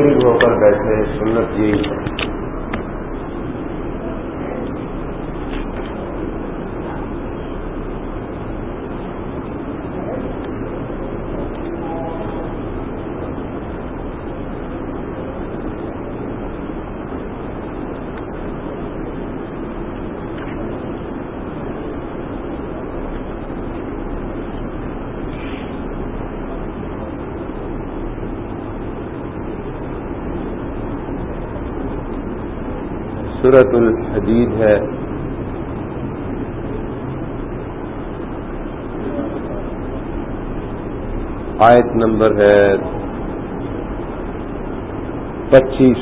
قریب ہو کر بیٹھے سنت جی ہے سورت الحدید ہے۔ آیت نمبر ہے پچیس۔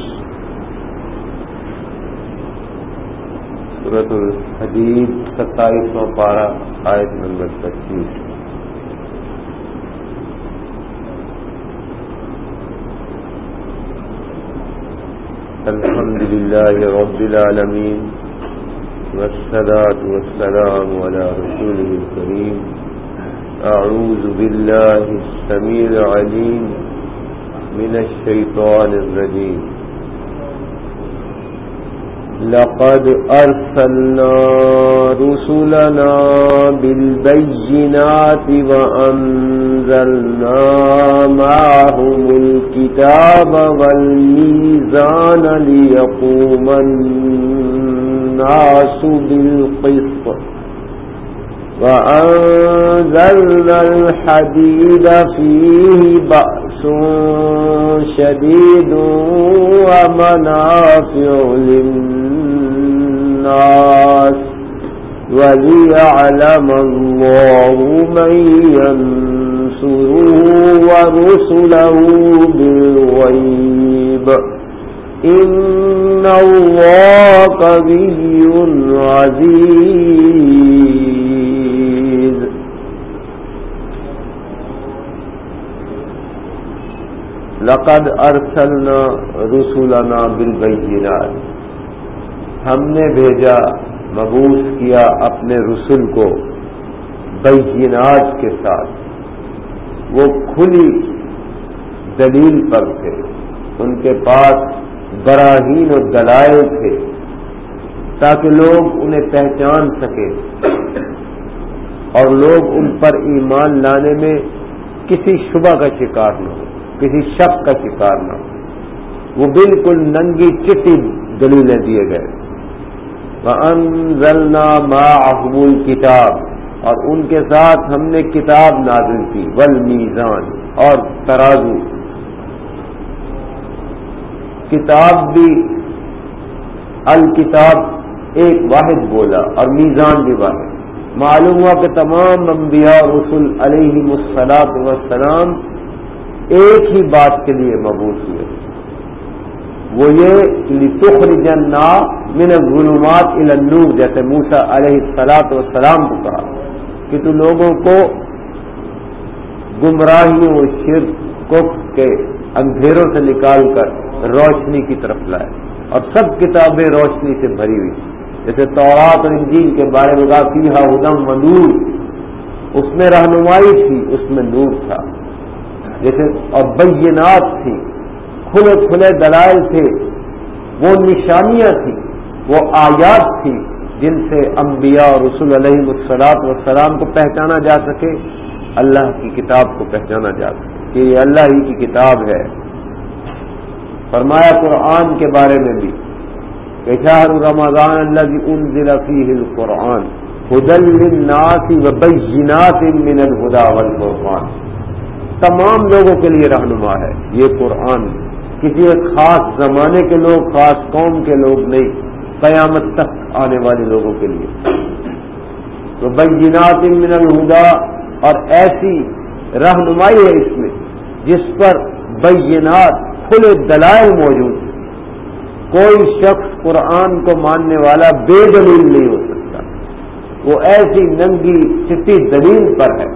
سورت الحدید ستائیس سو پارہ، آیت نمبر پچیس الحمد لله رب العالمين، والصلاة والسلام على رسوله الكريم. أعوذ بالله السميع العليم من الشيطان الرجيم. لقد أرسلنا رسلنا بالبينات وأنزلنا معهم الكتاب والميزان ليقوم الناس بالقسط. وأنزلنا الحديد فيه بأس شديد ومنافع للناس. الناس وليعلم الله من ينصره ورسله بالغيب إن الله قبي عزيز لقد أرسلنا رسولنا بالبينات ہم نے بھیجا مبوس کیا اپنے رسول کو بینات کے ساتھ۔ وہ کھلی دلیل پر تھے۔ ان کے پاس براہین و دلائل تھے تاکہ لوگ انہیں پہچان سکے اور لوگ ان پر ایمان لانے میں کسی شبہ کا شکار نہ ہو کسی شک کا شکار نہ ہو وہ بالکل ننگی چٹی دلیلیں دیے گئے۔ وَأَنزَلْنَا مَعَهُمُ الْكِتَابِ اور ان کے ساتھ ہم نے کتاب نازل کی والمیزان اور ترازو۔ کتاب بھی، الکتاب ایک واحد بولا اور میزان بھی واحد۔ معلوم ہوا کہ تمام انبیاء رسول علیہ مسلاط وسلام ایک ہی بات کے لیے مبوس ہوئے۔ وہ یہ جنا من غلومات النور جیسے موسا علیہ السلاط وسلام کو کہا کہ تو لوگوں کو گمراہیوں شرک کے اندھیروں سے نکال کر روشنی کی طرف لائے اور سب کتابیں روشنی سے بھری ہوئی۔ جیسے تورات اور انجیل کے بارے میں کافی ہدم و نور۔ اس میں رہنمائی تھی، اس میں نور تھا۔ جیسے اور بینات تھی کھلے کھلے دلائل تھے۔ وہ نشانیاں تھیں، وہ آیات تھی جن سے انبیاء اور رسول علیہ السلاط وسلام کو پہچانا جا سکے، اللہ کی کتاب کو پہچانا جا سکے کہ یہ اللہ ہی کی کتاب ہے۔ فرمایا قرآن کے بارے میں بھی، کہ شاہر رمضان اللہ کی ان ضلع ہل قرآن حدل ناسی وبینات من الہدا والقرآن تمام لوگوں کے لیے رہنما ہے، یہ قرآن کسی ایک خاص زمانے کے لوگ، خاص قوم کے لوگ نہیں، قیامت تک آنے والے لوگوں کے لیے۔ تو بینات من الہدا، اور ایسی رہنمائی ہے اس میں، جس پر بینات، کھلے دلائل موجود ہیں۔ کوئی شخص قرآن کو ماننے والا بے دلیل نہیں ہو سکتا۔ وہ ایسی ننگی چٹی دلیل پر ہے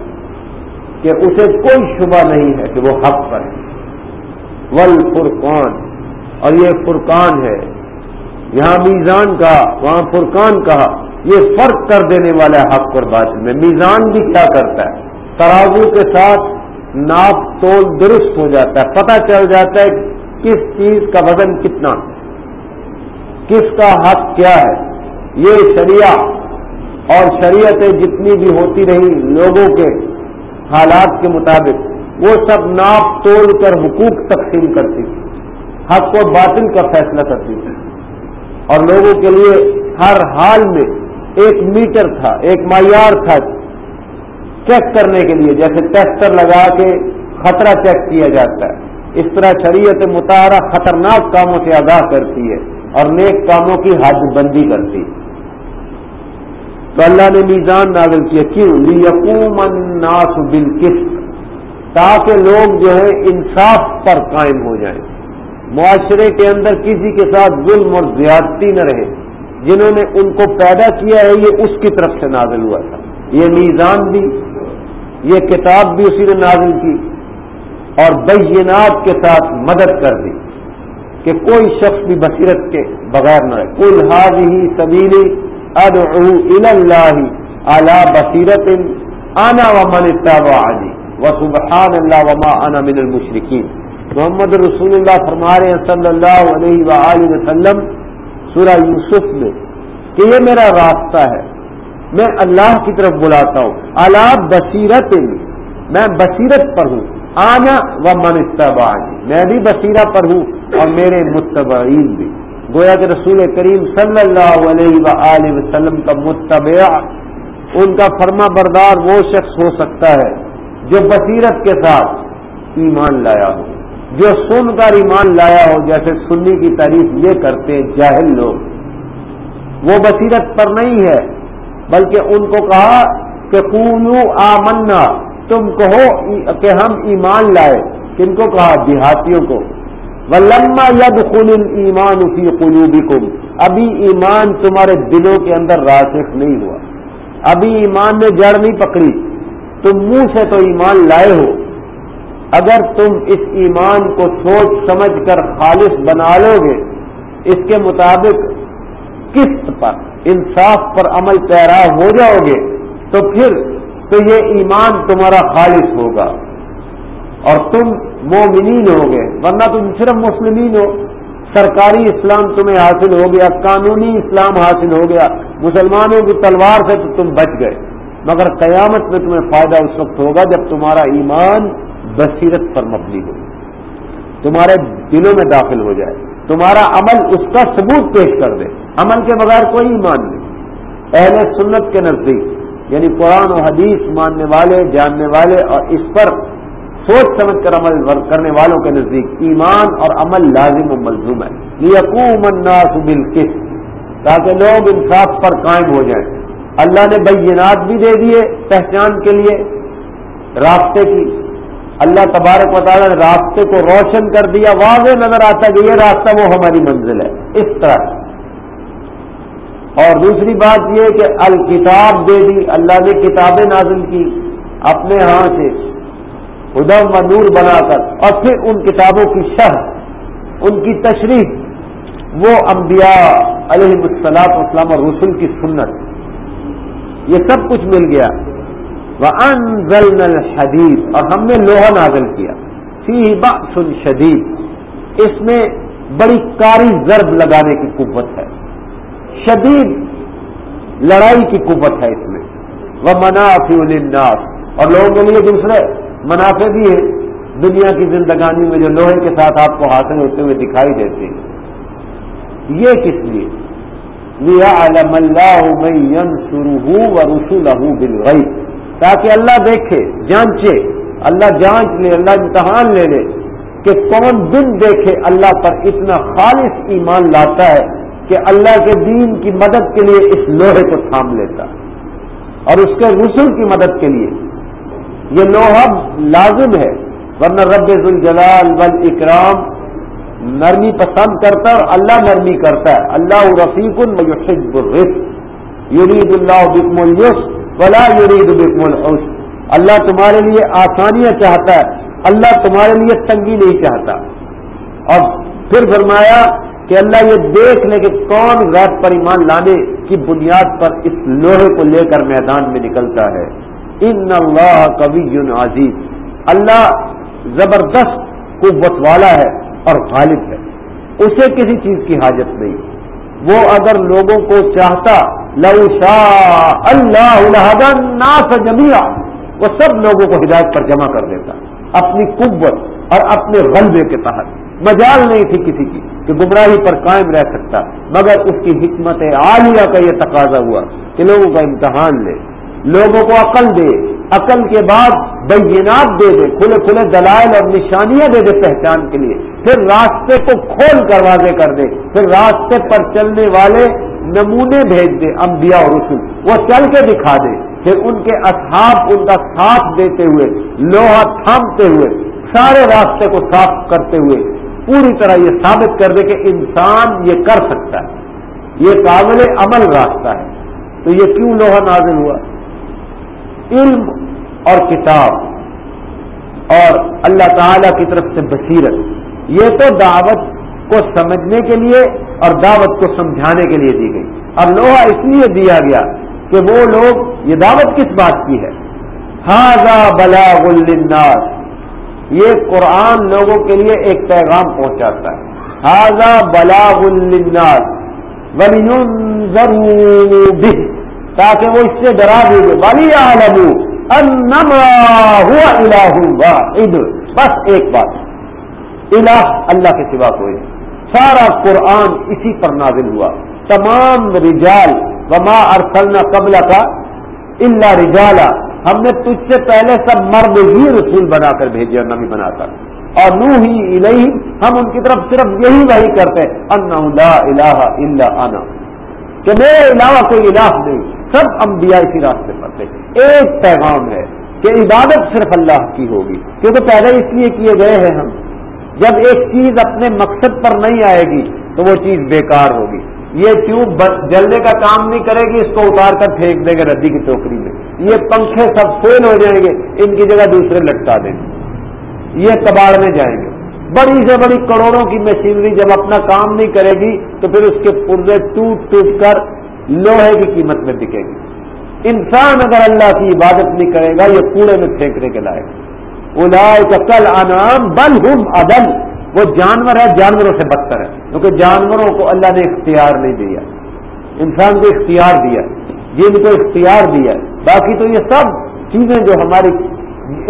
کہ اسے کوئی شبہ نہیں ہے کہ وہ حق پر ہے۔ ول فرقان اور یہ فرقان ہے۔ یہاں میزان کہا وہاں فرقان کہا، یہ فرق کر دینے والا ہے حق اور باطل میں۔ میزان بھی کیا کرتا ہے؟ ترازو کے ساتھ ناپ تول درست ہو جاتا ہے۔ پتہ چل جاتا ہے کس چیز کا وزن کتنا کس کا حق کیا ہے۔ یہ شریعہ اور شریعتیں جتنی بھی ہوتی رہی لوگوں کے حالات کے مطابق وہ سب ناپ توڑ کر حقوق تقسیم کرتی تھی، حق و باطل کا فیصلہ کرتی تھی۔ اور لوگوں کے لیے ہر حال میں ایک میٹر تھا، ایک معیار تھا چیک کرنے کے لیے، جیسے ٹیسٹر لگا کے خطرہ چیک کیا جاتا ہے۔ اس طرح شریعت مطالعہ خطرناک کاموں سے آگاہ کرتی ہے اور نیک کاموں کی حد بندی کرتی ہے۔ تو اللہ نے میزان نازل کیا، کیوں؟ لیقوم الناس بالقسط۔ تاکہ لوگ جو ہے انصاف پر قائم ہو جائیں۔ معاشرے کے اندر کسی کے ساتھ ظلم اور زیادتی نہ رہے۔ جنہوں نے ان کو پیدا کیا ہے، یہ اس کی طرف سے نازل ہوا تھا۔ یہ میزان بھی، یہ کتاب بھی اسی نے نازل کی اور بینات کے ساتھ مدد کر دی کہ کوئی شخص بھی بصیرت کے بغیر نہ رہے۔ کل حاض ہی سبیلی ادعو اللہ اعلی بصیرت آنا و من علی۔ و سبحان اللہ وما انا من المشرقین محمد رسول اللہ فرما رہے ہیں صلی اللہ علیہ وآلہ وسلم، سورہ یوسف میں، کہ یہ میرا راستہ ہے۔ میں اللہ کی طرف بلاتا ہوں۔ اعلی بصیرت میں بصیرت پر ہوں۔ آنا و من استبانی میں بھی بصیرہ پر ہوں اور میرے متبعین بھی۔ گویا کہ رسول کریم صلی اللہ علیہ و وسلم کا متبع ان کا فرما بردار وہ شخص ہو سکتا ہے جو بصیرت کے ساتھ ایمان لایا ہو، جو سن کر ایمان لایا ہو، جیسے سنی کی تعریف یہ کرتے جاہل لوگ۔ وہ بصیرت پر نہیں ہے، بلکہ ان کو کہا کہ قولو آمنا، تم کہو کہ ہم ایمان لائے۔ کن کو کہا؟ دیہاتیوں کو۔ ولما ید خل ایمان اسی قلوبی ابھی ایمان تمہارے دلوں کے اندر راسخ نہیں ہوا۔ ابھی ایمان نے جڑ نہیں پکڑی۔ تم منہ سے تو ایمان لائے ہو، اگر تم اس ایمان کو سوچ سمجھ کر خالص بنا لو گے، اس کے مطابق قسط پر، انصاف پر عمل پیرا ہو جاؤ گے، تو پھر تو یہ ایمان تمہارا خالص ہوگا۔ اور تم مومنین ہو گئے ورنہ تم صرف مسلمین ہو۔ سرکاری اسلام تمہیں حاصل ہو گیا، قانونی اسلام حاصل ہو گیا۔ مسلمانوں کی تلوار سے تو تم بچ گئے۔ مگر قیامت میں تمہیں فائدہ اس وقت ہوگا جب تمہارا ایمان بصیرت پر مبنی ہو۔ تمہارے دلوں میں داخل ہو جائے۔ تمہارا عمل اس کا ثبوت پیش کر دے۔ عمل کے بغیر کوئی ایمان نہیں۔ اہل سنت کے نزدیک یعنی قرآن و حدیث ماننے والے، جاننے والے اور اس پر سوچ سمجھ کر عمل کرنے والوں کے نزدیک ایمان اور عمل لازم و ملزوم ہے۔ یقوم الناس بالقسط، تاکہ لوگ انصاف پر قائم ہو جائیں۔ اللہ نے بینات بھی دے دیے پہچان کے لیے راستے کی۔ اللہ تبارک و تعالیٰ نے راستے کو روشن کر دیا۔ واضح نظر آتا ہے کہ یہ راستہ وہ ہماری منزل ہے۔ اس طرح۔ اور دوسری بات یہ کہ الکتاب دے دی۔ اللہ نے کتابیں نازل کی اپنے ہاں سے۔ ادم و نور بنا کر۔ اور پھر ان کتابوں کی شرح، ان کی تشریح۔ وہ انبیاء علیہ السلاط اسلام اور رسول کی سنت۔ یہ سب کچھ مل گیا۔ وہ ان شدید اور ہم نے لوہا نازل کیا۔ سی سن شدید اس میں بڑی کاری ضرب لگانے کی قوت ہے۔ شدید لڑائی کی قوت ہے اس میں۔ وہ منافی الناس اور لوگوں کے لیے دوسرے، منافع بھی ہے دنیا کی زندگانی میں جو لوہے کے ساتھ آپ کو حاصل ہوتے ہوئے دکھائی دیتے ہیں۔ یہ کس لیے؟ لیا علم اللہ تاکہ اللہ دیکھے، جانچے۔ اللہ جانچ لے، اللہ امتحان لے لے کہ کون دن دیکھے اللہ پر اتنا خالص ایمان لاتا ہے کہ اللہ کے دین کی مدد کے لیے اس لوہے کو تھام لیتا۔ اور اس کے رسول کی مدد کے لیے۔ یہ لوہا لازم ہے۔ ورنہ رب الجلال بل اکرام نرمی پسند کرتا ہے اور اللہ نرمی کرتا ہے. اللہ رفیق الحب الرف یرید اللہ بکم الس ولا یرید بکم الحس اللہ تمہارے لیے آسانیاں چاہتا ہے. اللہ تمہارے لیے تنگی نہیں چاہتا. اور پھر فرمایا کہ اللہ یہ دیکھ لے کہ کون غیر پر ایمان لانے کی بنیاد پر اس لوہے کو لے کر میدان میں نکلتا ہے. ان اللہ کبھی عزیز. اللہ زبردست قوت والا ہے. اور غالب ہے۔ اسے کسی چیز کی حاجت نہیں۔ وہ اگر لوگوں کو چاہتا، لو شاہ اللہ ناس جمیا وہ سب لوگوں کو ہدایت پر جمع کر دیتا۔ اپنی قوت اور اپنے غلبے کے تحت۔ مجال نہیں تھی کسی کی کہ گمراہی پر قائم رہ سکتا، مگر اس کی حکمت عالیہ کا یہ تقاضا ہوا کہ لوگوں کا امتحان لے۔ لوگوں کو عقل دے، عقل کے بعد بینات دے دے، کھلے کھلے دلائل اور نشانیاں دے دے پہچان کے لیے۔ پھر راستے کو کھول کر واضح کر دے، پھر راستے پر چلنے والے نمونے بھیج دے، انبیاء اور رسول، وہ چل کے دکھا دے۔ پھر ان کے اصحاب ان کا ساتھ دیتے ہوئے، لوہا تھامتے ہوئے، سارے راستے کو صاف کرتے ہوئے پوری طرح یہ ثابت کر دے کہ انسان یہ کر سکتا ہے۔ یہ قابل عمل راستہ ہے۔ تو یہ کیوں لوہا نازل ہوا؟ علم اور کتاب اور اللہ تعالی کی طرف سے بصیرت۔ یہ تو دعوت کو سمجھنے کے لیے اور دعوت کو سمجھانے کے لیے دی گئی۔ اور لوہا اس لیے دیا گیا کہ وہ لوگ یہ دعوت کس بات کی ہے؟ ہاضا بلا الناس یہ قرآن لوگوں کے لیے ایک پیغام پہنچاتا ہے۔ ہاضا بلا الناس ضرور تاکہ وہ اس سے ڈرا دے گے بلی عالم ہوا الہ بس ایک بات۔ الہ اللہ کے سوا کوئی سارا قرآن اسی پر نازل ہوا۔ تمام رجال، وما ارسلنا قبل کا اللہ رجالا۔ ہم نے تجھ سے پہلے سب مرد ہی رسول بنا کر بھیجے نبی بنا کر۔ اور نو ہی الہی ہم ان کی طرف صرف یہی وہی کرتے۔ ان لا الہ الا انا کہ میرے علاوہ کوئی الہ نہیں۔ سب انبیاء اسی راستے پر تھے۔ ایک پیغام ہے کہ عبادت صرف اللہ کی ہوگی۔ کیونکہ پیدا اس لیے کیے گئے ہیں ہم۔ جب ایک چیز اپنے مقصد پر نہیں آئے گی تو وہ چیز بیکار ہوگی۔ یہ ٹیوب جلنے کا کام نہیں کرے گی، اس کو اتار کر پھینک دیں گے ردی کی ٹوکری میں۔ یہ پنکھے سب فیل ہو جائیں گے، ان کی جگہ دوسرے لٹکا دیں گے۔ یہ کباڑ میں جائیں گے۔ بڑی سے بڑی کروڑوں کی مشینری جب اپنا کام نہیں کرے گی، تو پھر اس کے پورے ٹوٹ ٹوٹ کر لوہے کی قیمت میں بکے گی۔ انسان اگر اللہ کی عبادت نہیں کرے گا، یہ کوڑے میں پھینکنے کے لائق۔ کل انعام بل ہم ادل۔ وہ جانور ہے، جانوروں سے بدتر ہے۔ کیونکہ جانوروں کو اللہ نے اختیار نہیں دیا۔ انسان کو اختیار دیا۔ جن کو اختیار دیا۔ باقی تو یہ سب چیزیں جو ہماری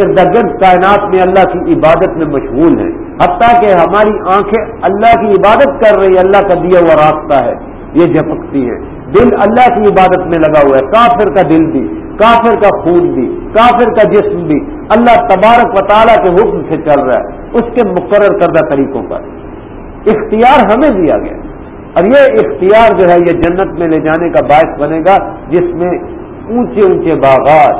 ارد گرد کائنات میں اللہ کی عبادت میں مشغول ہیں۔ حتیٰ کہ ہماری آنکھیں اللہ کی عبادت کر رہی، اللہ کا دیا ہوا راستہ ہے۔ یہ جھپکتی ہے۔ دل اللہ کی عبادت میں لگا ہوا ہے۔ کافر کا دل بھی، کافر کا خون بھی، کافر کا جسم بھی۔ اللہ تبارک و تعالیٰ کے حکم سے چل رہا ہے، اس کے مقرر کردہ طریقوں پر۔ اختیار ہمیں دیا گیا۔ اور یہ اختیار جو ہے، یہ جنت میں لے جانے کا باعث بنے گا، جس میں اونچے اونچے باغات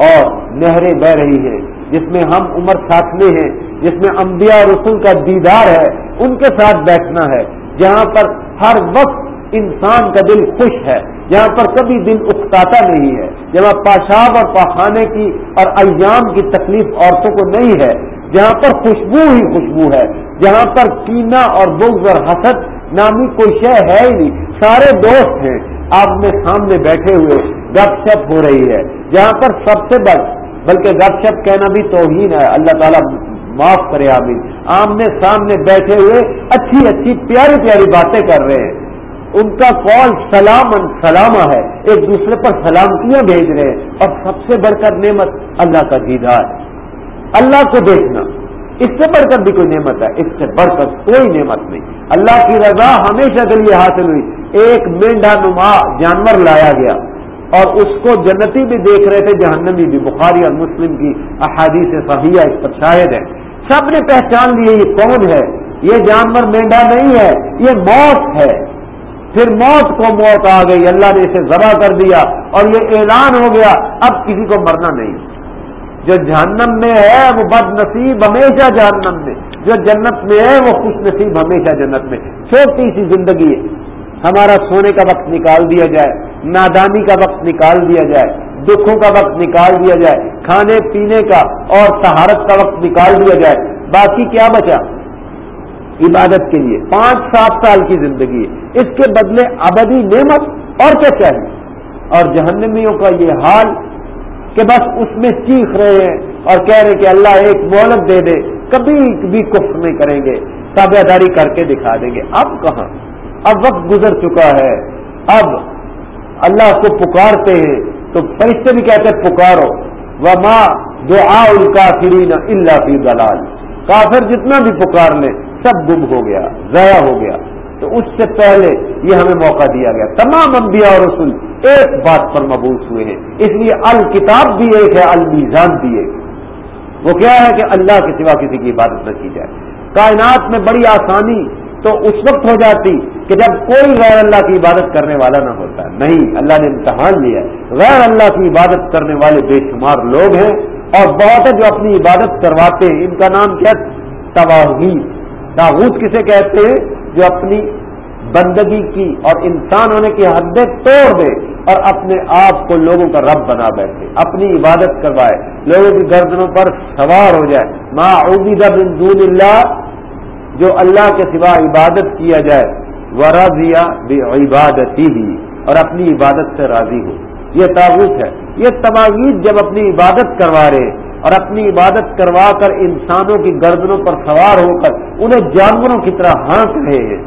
اور نہریں بہ رہی ہیں، جس میں ہم عمر ساتھ ہیں، جس میں انبیاء رسول کا دیدار ہے، ان کے ساتھ بیٹھنا ہے۔ جہاں پر ہر وقت انسان کا دل خوش ہے، جہاں پر کبھی دل اکتاتا نہیں ہے۔ جہاں پاشاب اور پاخانے کی اور ایام کی تکلیف عورتوں کو نہیں ہے، جہاں پر خوشبو ہی خوشبو ہے، جہاں پر کینا اور بغض اور حسد نامی کوئی شے ہے ہی نہیں۔ سارے دوست ہیں، آپ میں سامنے بیٹھے ہوئے گپ شپ ہو رہی ہے۔ جہاں پر سب سے بڑھ بلکہ گپ شپ کہنا بھی توہین ہے۔ اللہ تعالیٰ معاف کرے، آمین۔ آمنے سامنے بیٹھے ہوئے اچھی اچھی پیاری پیاری باتیں کر رہے ہیں۔ ان کا کال سلام سلامہ ہے، ایک دوسرے پر سلامتیاں بھیج رہے ہیں۔ اور سب سے بڑھ کر نعمت اللہ کا دیدار۔ اللہ کو دیکھنا، اس سے بڑھ کر بھی کوئی نعمت ہے، اس سے بڑھ کر کوئی نعمت نہیں۔ اللہ کی رضا ہمیشہ کے لیے حاصل ہوئی۔ ایک مینڈا نما جانور لایا گیا اور اس کو جنتی بھی دیکھ رہے تھے، جہنمی بھی۔ بخاری اور مسلم کی احادیث صحیح اس پر شاہد ہے سب نے پہچان لیے یہ کون ہے؟ یہ جانور مینڈا نہیں ہے، یہ موت ہے۔ پھر موت کو موت آ گئی، اللہ نے اسے ذبح کر دیا اور یہ اعلان ہو گیا، اب کسی کو مرنا نہیں۔ جو جہنم میں ہے، وہ بد نصیب ہمیشہ جہنم میں۔ جو جنت میں ہے، وہ خوش نصیب ہمیشہ جنت میں۔ چھوٹی سی زندگی ہے ہمارا سونے کا وقت نکال دیا جائے، نادانی کا وقت نکال دیا جائے، دکھوں کا وقت نکال دیا جائے، کھانے پینے کا اور سہارت کا وقت نکال دیا جائے۔ باقی کیا بچا؟ عبادت کے لیے، پانچ سات سال کی زندگی ہے۔ اس کے بدلے ابدی نعمت اور کیا چاہیے اور جہنمیوں کا یہ حال کہ بس اس میں چیخ رہے ہیں اور کہہ رہے کہ اللہ ایک مہلت دے دے، کبھی بھی کفر نہیں کریں گے۔ تابے داری کر کے دکھا دیں گے۔ اب کہاں؟ اب وقت گزر چکا ہے۔ اب اللہ کو پکارتے ہیں۔ تو فرشتے بھی کہتے ہیں، پکارو۔ وہ ماں جو آ ان کا اللہ فی دلال کافر جتنا بھی پکار لیں سب گم ہو گیا، ضائع ہو گیا۔ تو اس سے پہلے یہ ہمیں موقع دیا گیا۔ تمام انبیاء اور رسول ایک بات پر مبوس ہوئے ہیں۔ اس لیے الکتاب بھی ایک ہے، المیزان بھی ایک۔ وہ کیا ہے کہ اللہ کے سوا کسی کی عبادت نہ کی جائے۔ کائنات میں بڑی آسانی تو اس وقت ہو جاتی کہ جب کوئی غیر اللہ کی عبادت کرنے والا نہ ہوتا۔ نہیں، اللہ نے امتحان لیا۔ غیر اللہ کی عبادت کرنے والے بے شمار لوگ ہیں اور بہت ہے جو اپنی عبادت کرواتے ہیں۔ ان کا نام کیا تواغیر تاغوت کسے کہتے ہیں جو اپنی بندگی کی اور انسان ہونے کی حدیں توڑ دے اور اپنے آپ کو لوگوں کا رب بنا بیٹھے، اپنی عبادت کروائے، لوگوں کی گردنوں پر سوار ہو جائے۔ ماں عبیدہ دون اللہ جو اللہ کے سوا عبادت کیا جائے وہ رضیا عبادتی ہی اور اپنی عبادت سے راضی ہو۔ یہ تعبت ہے۔ یہ تواغیر جب اپنی عبادت کروا رہے اور اپنی عبادت کروا کر انسانوں کی گردنوں پر سوار ہو کر انہیں جانوروں کی طرح ہانک رہے ہیں۔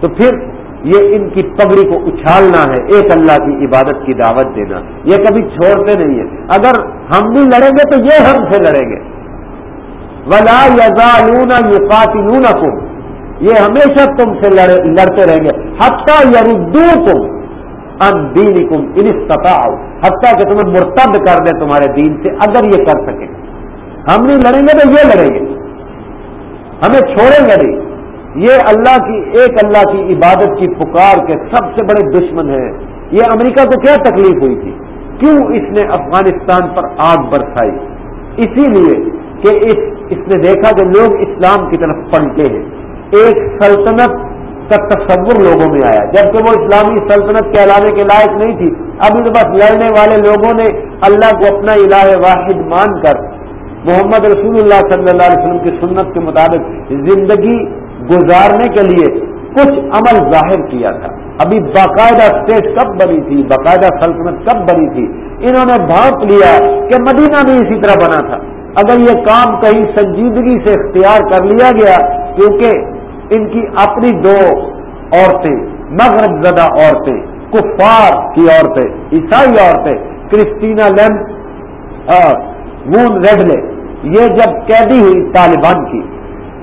تو پھر یہ ان کی پگڑی کو اچھالنا ہے، ایک اللہ کی عبادت کی دعوت دینا۔ یہ کبھی چھوڑتے نہیں ہیں۔ اگر ہم بھی لڑیں گے تو یہ ہم سے لڑیں گے۔ ولا یزا لونا یو یہ ہمیشہ تم سے لڑتے رہیں گے۔ حتیٰ یردو تم ان دین کم انتہا حتیٰ کہ تمہیں مرتب کر دے تمہارے دین سے، اگر یہ کر سکے۔ ہم نہیں لڑیں گے تو یہ لڑیں گے۔ ہمیں چھوڑیں گے نہیں۔ یہ اللہ کی، ایک اللہ کی عبادت کی پکار کے سب سے بڑے دشمن ہیں۔ یہ امریکہ کو کیا تکلیف ہوئی تھی؟ کیوں اس نے افغانستان پر آگ برسائی؟ اسی لیے کہ اس اس نے دیکھا کہ لوگ اسلام کی طرف پلٹے ہیں۔ ایک سلطنت کا تصور لوگوں میں آیا۔ جبکہ وہ اسلامی سلطنت کہلانے کے لائق نہیں تھی۔ اب اس بس لڑنے والے لوگوں نے اللہ کو اپنا الہ واحد مان کر محمد رسول اللہ صلی اللہ علیہ وسلم کی سنت کے مطابق زندگی گزارنے کے لیے کچھ عمل ظاہر کیا تھا۔ ابھی باقاعدہ اسٹیٹ کب بنی تھی؟ باقاعدہ سلطنت کب بنی تھی؟ انہوں نے بھانپ لیا کہ مدینہ بھی اسی طرح بنا تھا۔ اگر یہ کام کہیں سنجیدگی سے اختیار کر لیا گیا، کیونکہ ان کی اپنی دو عورتیں، مغرب زدہ عورتیں، کفار کی عورتیں، عیسائی عورتیں کرسٹینا لیم مون ریڈلے یہ جب قیدی ہوئی طالبان کی،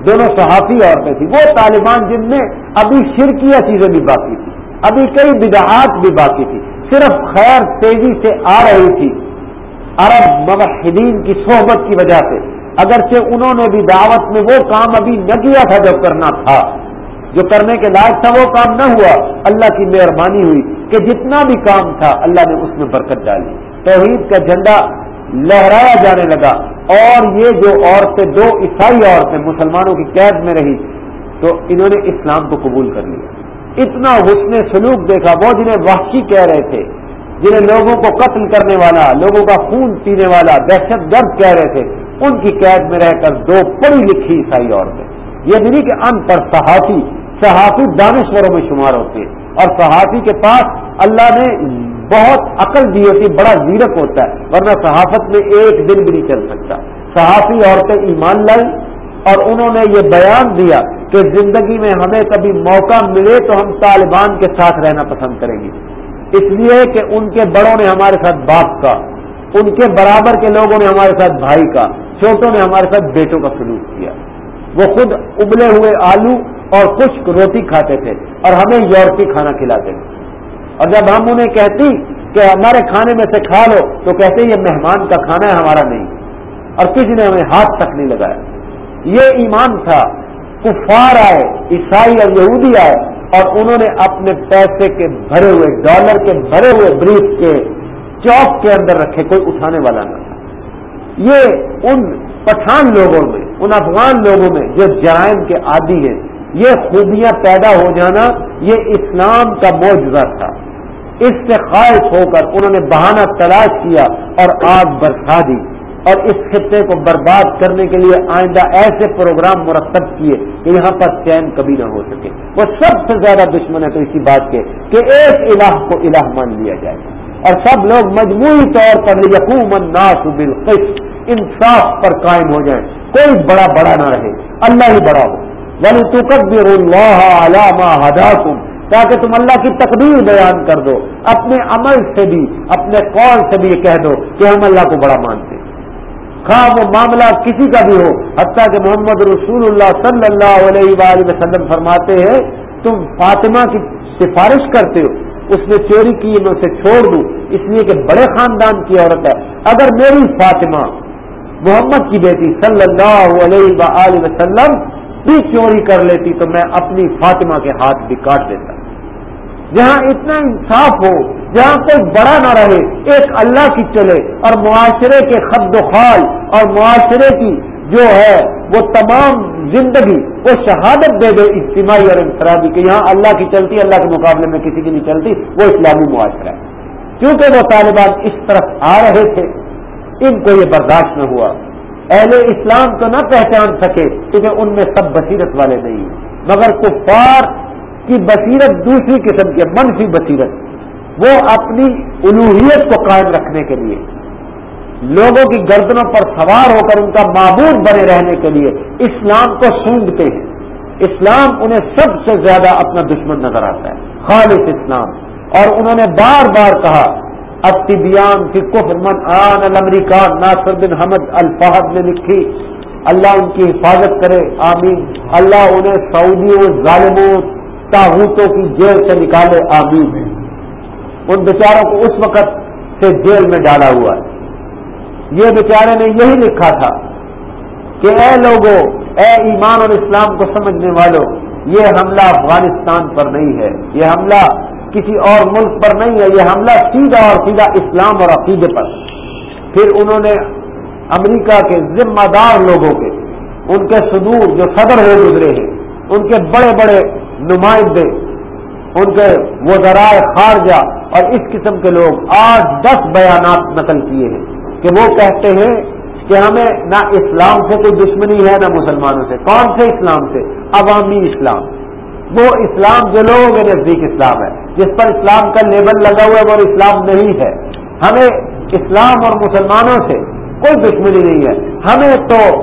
دونوں صحافی عورتیں تھیں وہ طالبان جن میں ابھی شرکیہ چیزیں بھی باقی تھی ابھی کئی بدعات بھی باقی تھی صرف خیر تیزی سے آ رہی تھی۔ عرب موحدین کی صحبت کی وجہ سے، اگرچہ انہوں نے بھی دعوت میں وہ کام ابھی نہ کیا تھا جو کرنا تھا، جو کرنے کے لائق تھا وہ کام نہ ہوا۔ اللہ کی مہربانی ہوئی کہ جتنا بھی کام تھا، اللہ نے اس میں برکت ڈالی۔ توحید کا جھنڈا لہرایا جانے لگا اور یہ جو عورتیں، دو عیسائی عورتیں مسلمانوں کی قید میں رہی، تو انہوں نے اسلام کو قبول کر لیا۔ اتنا حسن سلوک دیکھا، وہ جنہیں وحشی کہہ رہے تھے، جنہیں لوگوں کو قتل کرنے والا، لوگوں کا خون پینے والا، دہشت گرد کہہ رہے تھے، ان کی قید میں رہ کر دو پڑھی لکھی عیسائی عورتیں۔ یہ نہیں کہ ان پر صحافی صحافی دانشوروں میں شمار ہوتے ہیں اور صحافی کے پاس اللہ نے بہت عقل دی ہوتی بڑا زیرک ہوتا ہے، ورنہ صحافت میں ایک دن بھی نہیں چل سکتا۔ صحافی عورتیں ایمان لائی اور انہوں نے یہ بیان دیا کہ زندگی میں ہمیں کبھی موقع ملے تو ہم طالبان کے ساتھ رہنا پسند کریں گے۔ اس لیے کہ ان کے بڑوں نے ہمارے ساتھ باپ کا، ان کے برابر کے لوگوں نے ہمارے ساتھ بھائی کا، چھوٹوں نے ہمارے ساتھ بیٹوں کا سلوک کیا۔ وہ خود ابلے ہوئے آلو اور خشک روٹی کھاتے تھے اور ہمیں یورپی کھانا کھلاتے تھے۔ اور جب ہم انہیں کہتی کہ ہمارے کھانے میں سے کھا لو، تو کہتے یہ مہمان کا کھانا ہے، ہمارا نہیں۔ اور کسی نے ہمیں ہاتھ تک نہیں لگایا۔ یہ ایمان تھا۔ کفار آئے، عیسائی اور یہودی آئے، اور انہوں نے اپنے پیسے کے بھرے ہوئے، ڈالر کے بھرے ہوئے بریف کے چوک کے اندر رکھے، کوئی اٹھانے والا نہ تھا۔ یہ ان پٹھان لوگوں میں، ان افغان لوگوں میں جو جرائم کے عادی ہیں، یہ خوبیاں پیدا ہو جانا، یہ اسلام کا معجزہ تھا۔ اس سے خواہش ہو کر انہوں نے بہانہ تلاش کیا اور آگ برسا دی اور اس خطے کو برباد کرنے کے لیے آئندہ ایسے پروگرام مرتب کیے کہ یہاں پر چین کبھی نہ ہو سکے۔ وہ سب سے زیادہ دشمن ہے تو اسی بات کے کہ ایک الہ کو الہ مان لیا جائے۔ اور سب لوگ مجموعی طور پر یقوم الناس بالقسط، انصاف پر قائم ہو جائیں۔ کوئی بڑا بڑا نہ رہے، اللہ ہی بڑا ہو۔ ولی تکبر اللہ علامہ ہدا تاکہ تم اللہ کی تقدیر بیان کر دو، اپنے عمل سے بھی، اپنے قول سے بھی یہ کہہ دو کہ ہم اللہ کو بڑا مانتے خواہ وہ معاملہ کسی کا بھی ہو، حتیٰ کہ محمد رسول اللہ صلی اللہ علیہ وآلہ وسلم فرماتے ہیں، تم فاطمہ کی سفارش کرتے ہو، اس نے چوری کی، میں اسے چھوڑ دوں۔ اس لیے کہ بڑے خاندان کی عورت ہے۔ اگر میری فاطمہ محمد کی بیٹی صلی اللہ علیہ وآلہ وسلم بھی چوری کر لیتی، تو میں اپنی فاطمہ کے ہاتھ بھی کاٹ دیتا۔ جہاں اتنا انصاف ہو، جہاں کوئی بڑا نہ رہے، ایک اللہ کی چلے اور معاشرے کے خد و خال اور معاشرے کی جو ہے، وہ تمام زندگی، وہ شہادت دے دے اجتماعی اور انفرادی کہ یہاں اللہ کی چلتی، اللہ کے مقابلے میں کسی کی نہیں چلتی، وہ اسلامی معاشرہ ہے۔ کیونکہ وہ طالبان اس طرف آ رہے تھے، ان کو یہ برداشت نہ ہوا۔ اہل اسلام تو نہ پہچان سکے، کیونکہ ان میں سب بصیرت والے نہیں۔ ہیں مگر کفار کی بصیرت دوسری قسم کی منفی بصیرت۔ وہ اپنی الوحیت کو قائم رکھنے کے لیے، لوگوں کی گردنوں پر سوار ہو کر ان کا معبود بنے رہنے کے لیے اسلام کو سونگتے ہیں۔ اسلام انہیں سب سے زیادہ اپنا دشمن نظر آتا ہے، خالص اسلام۔ اور انہوں نے بار بار کہا ابتیان کی کفر من آن الامریکہ ناصر بن حمد الفہد نے لکھی، اللہ ان کی حفاظت کرے، آمین۔ اللہ انہیں سعودیوں ظالموں تاحوتوں کی جیل سے نکالے آمین ان بیچاروں کو اس وقت سے جیل میں ڈالا ہوا ہے۔ یہ بیچارے نے یہی لکھا تھا کہ اے لوگوں اے ایمان اور اسلام کو سمجھنے والوں یہ حملہ افغانستان پر نہیں ہے۔ یہ حملہ کسی اور ملک پر نہیں ہے۔ یہ حملہ سیدھا اور سیدھا اسلام اور عقیدے پر۔ پھر انہوں نے امریکہ کے ذمہ دار لوگوں کے، ان کے صدور جو صدر ہو گزرے ہیں، ان کے بڑے بڑے نمائندے، ان کے وہ ذرائع خارجہ اور اس قسم کے لوگ آٹھ دس بیانات نقل کیے ہیں کہ وہ کہتے ہیں کہ ہمیں نہ اسلام سے کوئی دشمنی ہے، نہ مسلمانوں سے۔ کون سے اسلام سے؟ عوامی اسلام۔ وہ اسلام جو لوگوں کے نزدیک اسلام ہے، جس پر اسلام کا لیبل لگا ہوا ہے، وہ اسلام نہیں ہے۔ ہمیں اسلام اور مسلمانوں سے کوئی دشمنی نہیں ہے۔ ہمیں تو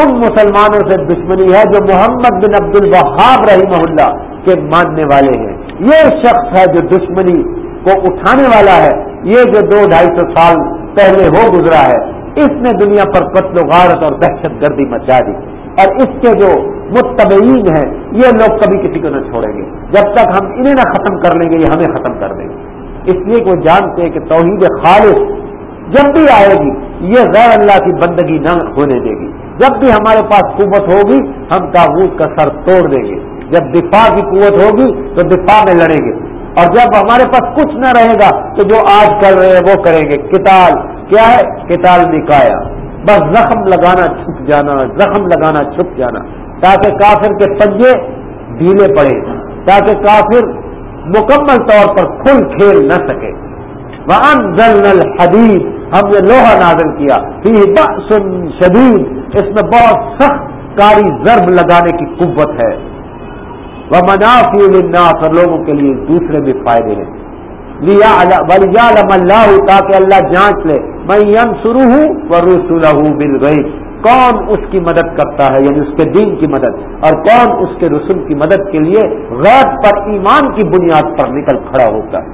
ان مسلمانوں سے دشمنی ہے جو محمد بن عبد الوہاب رحمہ اللہ کے ماننے والے ہیں۔ یہ شخص ہے جو دشمنی کو اٹھانے والا ہے۔ یہ جو دو ڈھائی سو سال پہلے ہو گزرا ہے۔ اس نے دنیا پر قتل و غارت اور دہشت گردی مچا دی۔ اور اس کے جو متبعین ہیں، یہ لوگ کبھی کسی کو نہ چھوڑیں گے۔ جب تک ہم انہیں نہ ختم کر لیں گے، یہ ہمیں ختم کر دیں گے۔ اس لیے کہ وہ جانتے ہیں کہ توحید خالص جب بھی آئے گی، یہ غیر اللہ کی بندگی نہ ہونے دے گی۔ جب بھی ہمارے پاس قوت ہوگی، ہم تابوت کا سر توڑ دیں گے۔ جب دفاع کی قوت ہوگی، تو دفاع میں لڑیں گے۔ اور جب ہمارے پاس کچھ نہ رہے گا، تو جو آج کر رہے ہیں، وہ کریں گے۔ کتال کیا ہے؟ کتال نکایا۔ بس زخم لگانا چھپ جانا، زخم لگانا چھپ جانا۔ تاکہ کافر کے پنجے ڈھیلے پڑے تاکہ کافر مکمل طور پر کھل کھیل نہ سکے۔ الحدید ہم نے لوہا نازل کیا۔ شدید اس میں بہت سخت کاری ضرب لگانے کی قوت ہے۔ وہ منافی اور لوگوں کے لیے دوسرے بھی فائدے ہیں۔ اللہ تاکہ اللہ جانچ لے۔ میں یم شروع ہوں رسول بل کون اس کی مدد کرتا ہے؟ یعنی اس کے دین کی مدد۔ اور کون اس کے رسول کی مدد کے لیے غیر پر ایمان کی بنیاد پر نکل کھڑا ہوتا ہے۔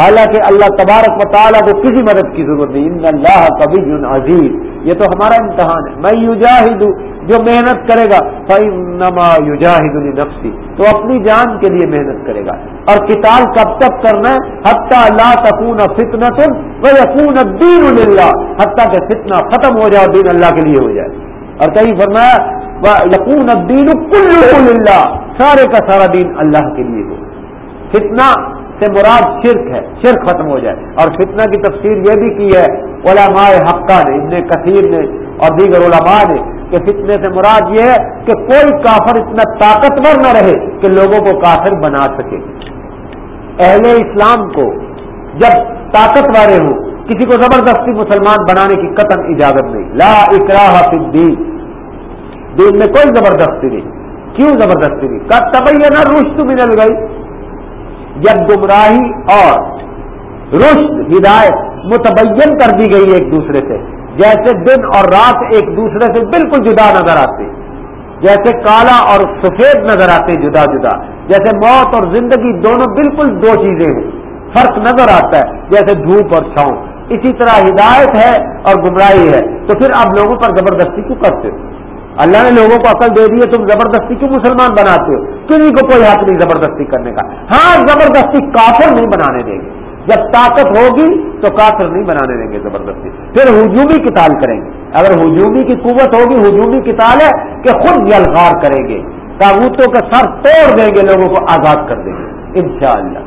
حالانکہ اللہ تبارک و تعالیٰ کو کسی مدد کی ضرورت نہیں. ان اللہ کبھی عزیز یہ تو ہمارا امتحان ہے. میں یوجاہد جو محنت کرے گا نما یوجاہد نفسی تو اپنی جان کے لیے محنت کرے گا. اور کتاب کب تک کرنا ہے، حتیٰ اللہ تکون فتنا تم یقون دین اللہ حتیٰ کہ فتنا ختم ہو جائے دین اللہ کے لیے ہو جائے. اور کہیں فرمایا یقون الدین کل اللہ سارے کا سارا دین اللہ کے لیے ہو. فتنا سے مراد شرک ہے، شرک ختم ہو جائے۔ اور فتنہ کی تفسیر یہ بھی کی ہے، علماء حقہ نے، ابن کثیر نے اور دیگر علماء نے کہ فتنے سے مراد یہ ہے کہ کوئی کافر اتنا طاقتور نہ رہے کہ لوگوں کو کافر بنا سکے۔ اہل اسلام کو جب طاقت والے ہوں، کسی کو زبردستی مسلمان بنانے کی قتل اجازت نہیں۔ لا اکراہ فی الدین۔ دین میں کوئی زبردستی نہیں۔ کیوں زبردستی نہیں؟ کا طبی نہ رشت مل گئی جب گمراہی اور رشت ہدایت متبین کر دی گئی ایک دوسرے سے۔ جیسے دن اور رات ایک دوسرے سے بالکل جدا نظر آتے۔ جیسے کالا اور سفید نظر آتے جدا جدا۔ جیسے موت اور زندگی دونوں بالکل دو چیزیں ہیں۔ فرق نظر آتا ہے، جیسے دھوپ اور چھاؤں۔ اسی طرح ہدایت ہے اور گمراہی ہے۔ تو پھر آپ لوگوں پر زبردستی کیوں کرتے ہو؟ اللہ نے لوگوں کو عقل دے دی ہے، تم زبردستی کیوں مسلمان بناتے ہو؟ کسی کو کوئی حق نہیں زبردستی کرنے کا۔ ہاں زبردستی کافر نہیں بنانے دیں گے۔ جب طاقت ہوگی تو کافر نہیں بنانے دیں گے زبردستی۔ پھر ہجومی کتال کریں گے۔ اگر ہجومی کی قوت ہوگی، ہجومی کتال ہے کہ خود یلغار کریں گے۔ تابوتوں کا سر توڑ دیں گے، لوگوں کو آزاد کر دیں گے۔ انشاءاللہ۔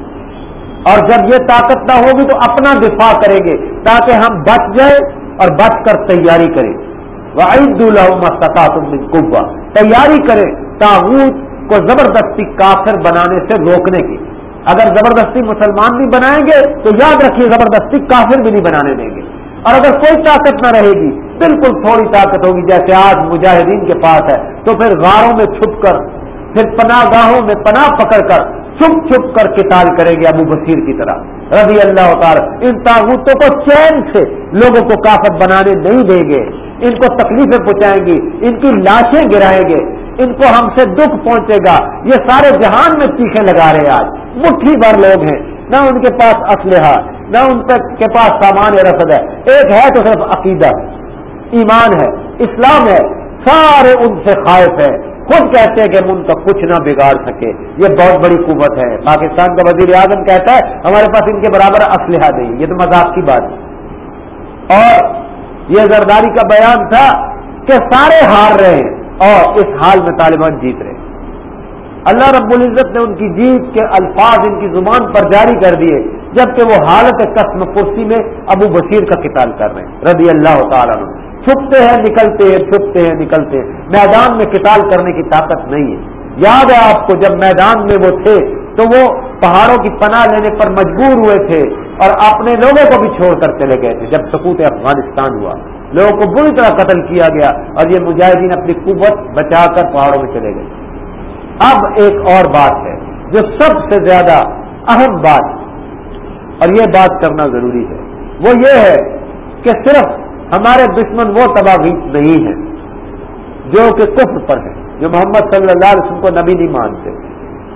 اور جب یہ طاقت نہ ہوگی تو اپنا دفاع کریں گے، تاکہ ہم بچ جائیں اور بچ کر تیاری کریں۔ وعید تم تیاری کریں تاغوت کو زبردستی کافر بنانے سے روکنے کی۔ اگر زبردستی مسلمان بھی بنائیں گے تو یاد رکھیے زبردستی کافر بھی نہیں بنانے دیں گے۔ اور اگر کوئی طاقت نہ رہے گی، بالکل تھوڑی طاقت ہوگی، جیسے آج مجاہدین کے پاس ہے، تو پھر غاروں میں چھپ کر، پھر پناہ گاہوں میں پناہ پکڑ کر، چھپ چھپ کر کتاب کریں گے ابو بصیر کی طرح۔ رضی اللہ تعالی ان تاغوتوں کو چین سے لوگوں کو کافت بنانے نہیں دیں گے۔ ان کو تکلیفیں پہنچائیں گی۔ ان کی لاشیں گرائیں گے۔ ان کو ہم سے دکھ پہنچے گا۔ یہ سارے جہان میں چیخیں لگا رہے آج۔ مٹھی بھر لوگ ہیں۔ نہ ان کے پاس اسلحہ، نہ ان کے پاس سامان رسد ہے۔ ایک ہے تو صرف عقیدہ۔ ایمان ہے۔ اسلام ہے۔ سارے ان سے خواہش ہے خود کہتے ہیں کہ ان کا کچھ نہ بگاڑ سکے۔ یہ بہت بڑی قوت ہے۔ پاکستان کا وزیر اعظم کہتا ہے، ہمارے پاس ان کے برابر اسلحہ نہیں، یہ تو مذاق کی بات ہے۔ اور یہ زرداری کا بیان تھا کہ سارے ہار رہے ہیں اور اس حال میں طالبان جیت رہے اللہ رب العزت نے ان کی جیت کے الفاظ ان کی زبان پر جاری کر دیے، جبکہ وہ حالت قسم پرسی میں ابو بصیر کا قتال کر رہے ہیں، رضی اللہ تعالیٰ چھپتے ہیں، نکلتے ہیں چھپتے ہیں، نکلتے ہیں۔ میدان میں قتال کرنے کی طاقت نہیں ہے۔ یاد ہے آپ کو جب میدان میں وہ تھے، تو وہ پہاڑوں کی پناہ لینے پر مجبور ہوئے تھے اور اپنے لوگوں کو بھی چھوڑ کر چلے گئے تھے۔ جب سکوت افغانستان ہوا، لوگوں کو بری طرح قتل کیا گیا اور یہ مجاہدین اپنی قوت بچا کر پہاڑوں میں چلے گئے۔ اب ایک اور بات ہے جو سب سے زیادہ اہم بات، اور یہ بات کرنا ضروری ہے، وہ یہ ہے کہ صرف ہمارے دشمن وہ تباہیت نہیں ہے جو کہ کفر پر ہے جو محمد صلی اللہ علیہ وسلم کو نبی نہیں مانتے۔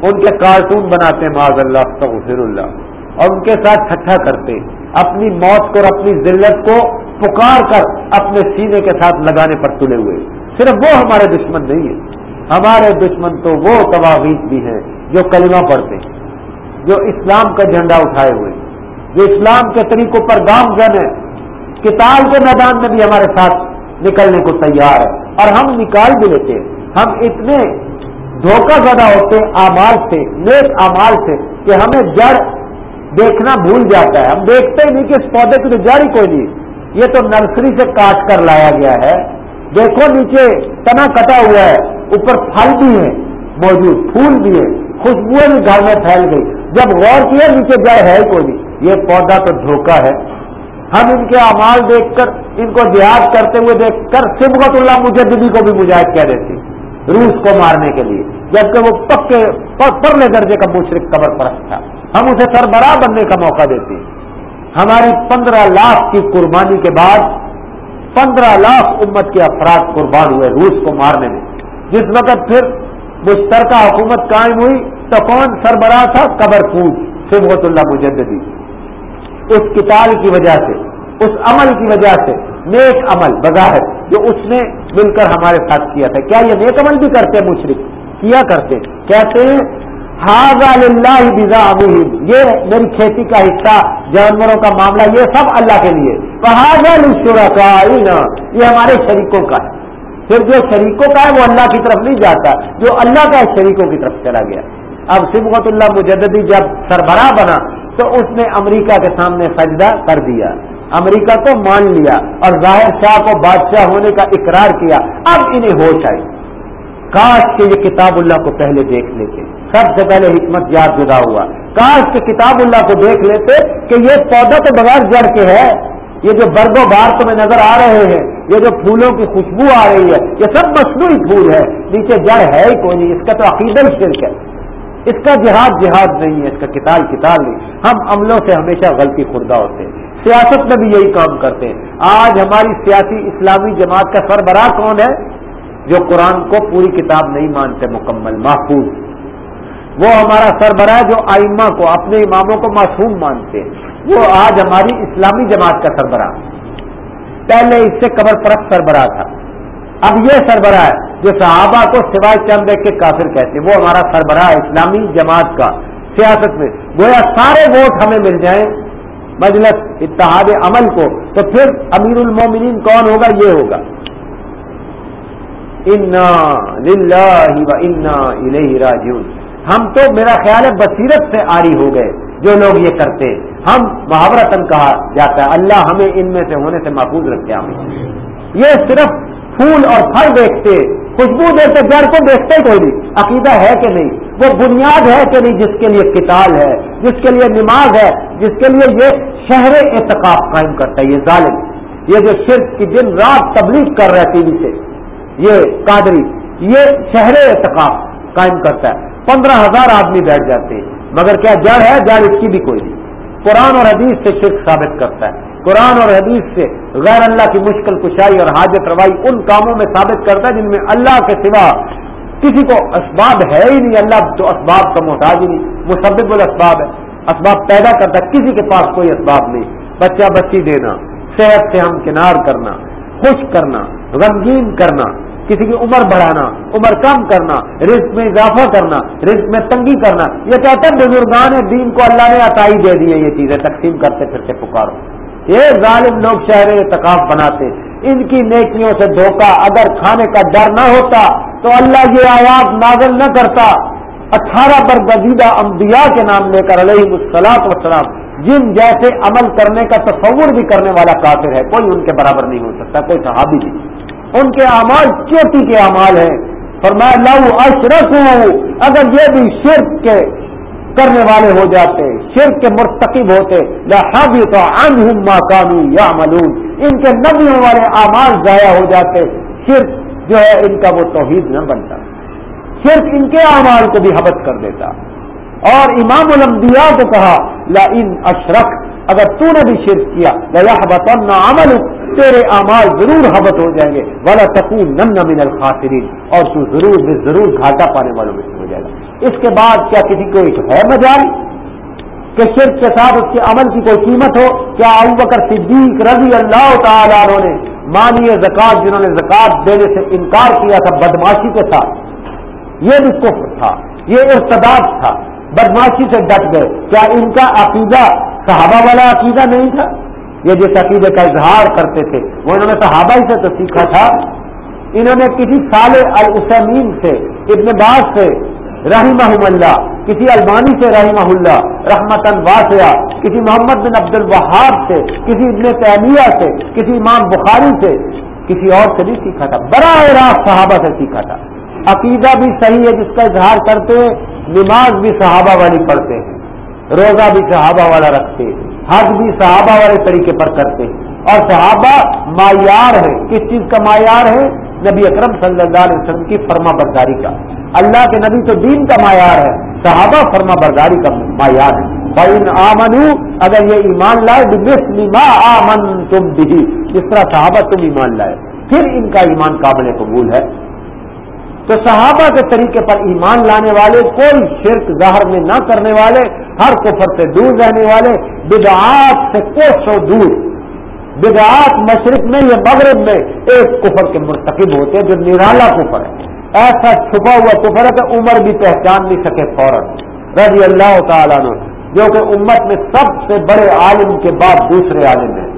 ان کے کارٹون بناتے ہیں معذ اللہ تغفر اللہ۔ اور ان کے ساتھ ٹھٹھا کرتے، اپنی موت کو اور اپنی ذلت کو پکار کر اپنے سینے کے ساتھ لگانے پر تلے ہوئے۔ صرف وہ ہمارے دشمن نہیں ہے ہمارے دشمن تو وہ تواغیت بھی ہیں جو کلمہ پڑھتے ہیں جو اسلام کا جھنڈا اٹھائے ہوئے۔ جو اسلام کے طریقوں پر گام جن ہے کتاب کے میدان میں بھی ہمارے ساتھ نکلنے کو تیار ہے۔ اور ہم نکال بھی لیتے ہیں۔ ہم اتنے دھوکہ زدہ ہوتے امال سے، نیک امال سے کہ ہمیں جڑ دیکھنا بھول جاتا ہے۔ ہم دیکھتے ہی نہیں کہ اس پودے کی تو جڑ ہی کوئی نہیں۔ یہ تو نرسری سے کاٹ کر لایا گیا ہے۔ دیکھو نیچے تنا کٹا ہوا ہے۔ اوپر پھل بھی ہے موجود پھول بھی ہے خوشبوئیں بھی گھر میں پھیل گئی۔ جب غور کیا، نیچے جڑ ہے کوئی نہیں۔ یہ پودا تو دھوکا ہے۔ ہم ان کے امال دیکھ کر، ان کو جہاد کرتے ہوئے دیکھ کر سبغت اللہ مجھے دلی کو بھی مجاہد کہہ دیتی، روس کو مارنے کے لیے، جبکہ وہ پکے پرلے درجے کا مشرق قبر پرست تھا۔ ہم اسے سربراہ بننے کا موقع دیتے ہماری پندرہ لاکھ کی قربانی کے بعد پندرہ لاکھ امت کے افراد قربان ہوئے روس کو مارنے میں۔ جس وقت پھر مشترکہ حکومت قائم ہوئی تو کون سربراہ تھا، قبر پوج سبحت اللہ مجددی اس کتاب کی وجہ سے، اس عمل کی وجہ سے نیک عمل، بظاہر، جو اس نے مل کر ہمارے ساتھ کیا تھا۔ کیا یہ نیک عمل بھی کرتے مشرق کیا کرتے؟ کہتے ہیں اللہ یہ میری کھیتی کا حصہ، جانوروں کا معاملہ، یہ سب اللہ کے لیے۔ یہ ہمارے شریکوں کا ہے۔ پھر جو شریکوں کا ہے، وہ اللہ کی طرف نہیں جاتا۔ جو اللہ کا ہے، شریکوں کی طرف چلا گیا۔ اب سبغت اللہ مجددی جب سربراہ بنا تو اس نے امریکہ کے سامنے سجدہ کر دیا۔ امریکہ کو مان لیا اور ظاہر شاہ کو بادشاہ ہونے کا اقرار کیا۔ اب انہیں ہوش آئی۔ کاش کے یہ کتاب اللہ کو پہلے دیکھ لیتے۔ سب سے پہلے حکمت یاد جدا ہوا۔ کاش کے کتاب اللہ کو دیکھ لیتے کہ یہ پودا تو بغیر جڑ کے ہے۔ یہ جو برگ و بار تمہیں نظر آ رہے ہیں، یہ جو پھولوں کی خوشبو آ رہی ہے، یہ سب مصنوعی پھول ہے نیچے جڑ ہے ہی کوئی نہیں، اس کا تو عقید شرک ہے۔ اس کا جہاد جہاد نہیں ہے، اس کا کتاب کتاب نہیں۔ ہم عملوں سے ہمیشہ غلطی خوردہ ہوتے ہیں۔ سیاست میں بھی یہی کام کرتے ہیں۔ آج ہماری سیاسی اسلامی جماعت کا سربراہ کون ہے؟ جو قرآن کو پوری کتاب نہیں مانتے، مکمل محفوظ۔ وہ ہمارا سربراہ جو آئمہ کو، اپنے اماموں کو معصوم مانتے وہ آج ہماری اسلامی جماعت کا سربراہ۔ پہلے اس سے قبر پرست سربراہ تھا۔ اب یہ سربراہ ہے، جو صحابہ کو سوائے چند کے کافر کہتے ہیں، وہ ہمارا سربراہ اسلامی جماعت کا، سیاست میں۔ گویا سارے ووٹ ہمیں مل جائیں، مجلس، اتحاد عمل کو، تو پھر امیر المومنین کون ہوگا؟ یہ ہوگا۔ انا و انا راجون ہم تو میرا خیال ہے بصیرت سے آری ہو گئے، جو لوگ یہ کرتے ہم محاورتن کہا جاتا ہے، اللہ ہمیں ان میں سے ہونے سے محفوظ رکھتے ہمیں یہ صرف پھول اور پھل دیکھتے، خوشبو دیکھتے جڑ کو دیکھتے کوئی نہیں۔ عقیدہ ہے کہ نہیں؟ وہ بنیاد ہے کہ نہیں؟ جس کے لیے کتاب ہے، جس کے لیے نماز ہے، جس کے لیے یہ شہر اعتکاف قائم کرتا ہے، یہ ظالم۔ یہ جو شرک کی دن رات تبلیغ کر رہا ہے ٹی وی سے، یہ قادری، یہ شہر اعتکاف قائم کرتا ہے۔ پندرہ ہزار آدمی بیٹھ جاتے ہیں، مگر کیا جڑ ہے؟ جڑ اس کی بھی کوئی نہیں۔ قرآن اور حدیث سے شرک ثابت کرتا ہے۔ قرآن اور حدیث سے غیر اللہ کی مشکل کشائی اور حاجت روائی ان کاموں میں ثابت کرتا ہے جن میں اللہ کے سوا کسی کو اسباب ہے ہی نہیں۔ اللہ تو اسباب کا محتاج ہی نہیں۔ مسبب الاسباب ہے۔ اسباب پیدا کرتا ہے۔ کسی کے پاس کوئی اسباب نہیں۔ بچہ بچی دینا، صحت سے ہم کنار کرنا، خوش کرنا، غمگین کرنا۔ کسی کی عمر بڑھانا، عمر کم کرنا، رزق میں اضافہ کرنا، رزق میں تنگی کرنا، یہ کہتا ہے بزرگان دین کو اللہ نے عطائی دے دی ہے یہ چیزیں تقسیم کرتے پھرتے پکارو۔ یہ ظالم لوگ شہر اعتکاف بناتے، ان کی نیکیوں سے دھوکہ، اگر کھانے کا ڈر نہ ہوتا تو اللہ یہ آیات نازل نہ کرتا۔ اٹھارہ پر گزیدہ انبیاء کے نام لے کر علیہ السلاط وسلام جن جیسے عمل کرنے کا تصور بھی کرنے والا کافر ہے، کوئی ان کے برابر نہیں ہو سکتا، کوئی صحابی نہیں۔ ان کے اعمال چوٹی کے اعمال ہیں۔ اور میں لو اشرف ہوں اگر یہ بھی شرک کے کرنے والے ہو جاتے، شرک کے مرتکب ہوتے یا کانو یا ملون ان کے نبیوں والے آماز ضائع ہو جاتے، شرک جو ہے، ان کا وہ توحید نہ بنتا۔ شرک ان کے اعمال کو بھی حبت کر دیتا۔ اور امام الانبیاء کو کہا لا ان اشرک اگر تو نے بھی شرک کیا یا بطن عمل تیرے اعمال ضرور حبت ہو جائیں گے۔ والا تکون نن من الخاسرین اور تو ضرور ضرور گھاٹا پانے والوں میں سے ہو جائے گا۔ اس کے بعد کیا کسی کو ایک ہے مجال؟ کہ شرک کے ساتھ اس کے عمل کی کوئی قیمت ہو؟ کیا ابو بکر صدیق رضی اللہ تعالیٰ نے مانی زکات جنہوں نے زکات دینے سے انکار کیا تھا بدماشی کے ساتھ یہ بھی کفر تھا، یہ ارتداد تھا۔ بدماشی سے ڈٹ گئے۔ کیا ان کا عقیدہ صحابہ والا عقیدہ نہیں تھا؟ یہ جس عقیدے کا اظہار کرتے تھے، وہ انہوں نے صحابہ ہی سے تو سیکھا تھا۔ انہوں نے کسی سال السمین سے، ابن باز سے رحمہ اللہ، کسی البانی سے رحمہ اللہ رحمت واسعہ، کسی محمد بن عبد الوہاب سے، کسی ابن تعمیہ سے، کسی امام بخاری سے، کسی اور سے بھی سیکھا تھا۔ براہ راست صحابہ سے سیکھا تھا۔ عقیدہ بھی صحیح ہے جس کا اظہار کرتے ہیں، نماز بھی صحابہ والی پڑھتے ہیں، روزہ بھی صحابہ والا رکھتے ہیں۔ حج بھی صحابہ والے طریقے پر کرتے ہیں۔ اور صحابہ معیار ہے۔ کس چیز کا معیار ہے؟ نبی اکرم صلی اللہ علیہ وسلم کی فرما برداری کا۔ اللہ کے نبی تو دین کا معیار ہے۔ صحابہ فرما برداری کا معیار ہے۔ بین آمن اگر یہ ایمان لائے آمن تم بھی جس طرح صحابہ تم ایمان لائے، پھر ان کا ایمان قابل قبول ہے۔ تو صحابہ کے طریقے پر ایمان لانے والے، کوئی شرک ظاہر میں نہ کرنے والے ہر کفر سے دور رہنے والے بدعات سے کوسوں دور۔ بدعات مشرق میں یا مغرب میں ایک کفر کے مرتکب ہوتے ہیں جو نرالا کفر ہے۔ ایسا چھپا ہوا کفر ہے کہ عمر بھی پہچان نہیں سکے فوراً۔ رضی اللہ تعالیٰ نے جو کہ امت میں سب سے بڑے عالم کے بعد دوسرے عالم ہیں۔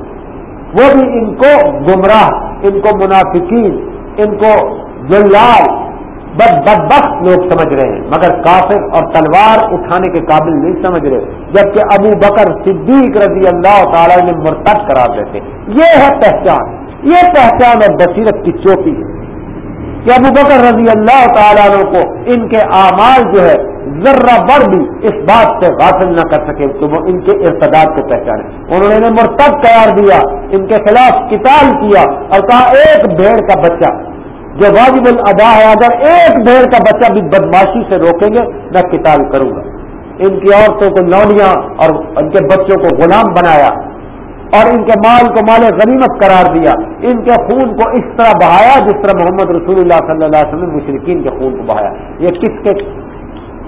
وہ بھی ان کو گمراہ، ان کو منافقین، ان کو جلال بد بدبخت لوگ سمجھ رہے ہیں، مگر کافر اور تلوار اٹھانے کے قابل نہیں سمجھ رہے، جبکہ ابو بکر صدیق رضی اللہ تعالی نے مرتب کرا دیتے۔ یہ ہے پہچان، یہ پہچان اور بصیرت کی چوٹی ہے کہ ابو بکر رضی اللہ تعالیٰ کو ان کے اعمال جو ہے، ذرہ بڑھ بھی اس بات سے غافل نہ کر سکے تو وہ ان کے ارتداد کو پہچانے۔ انہوں نے مرتب قرار دیا، ان کے خلاف کتاب کیا اور کہا، ایک بھیڑ کا بچہ جو واجب الادا ہے، اگر ایک بھیڑ کا بچہ بھی بدماشی سے روکیں گے، میں کتاب کروں گا۔ ان کی عورتوں کو نونیاں اور ان کے بچوں کو غلام بنایا اور ان کے مال کو مال غنیمت قرار دیا۔ ان کے خون کو اس طرح بہایا جس طرح محمد رسول اللہ صلی اللہ علیہ وسلم مشرقین کے خون کو بہایا۔ یہ کس کے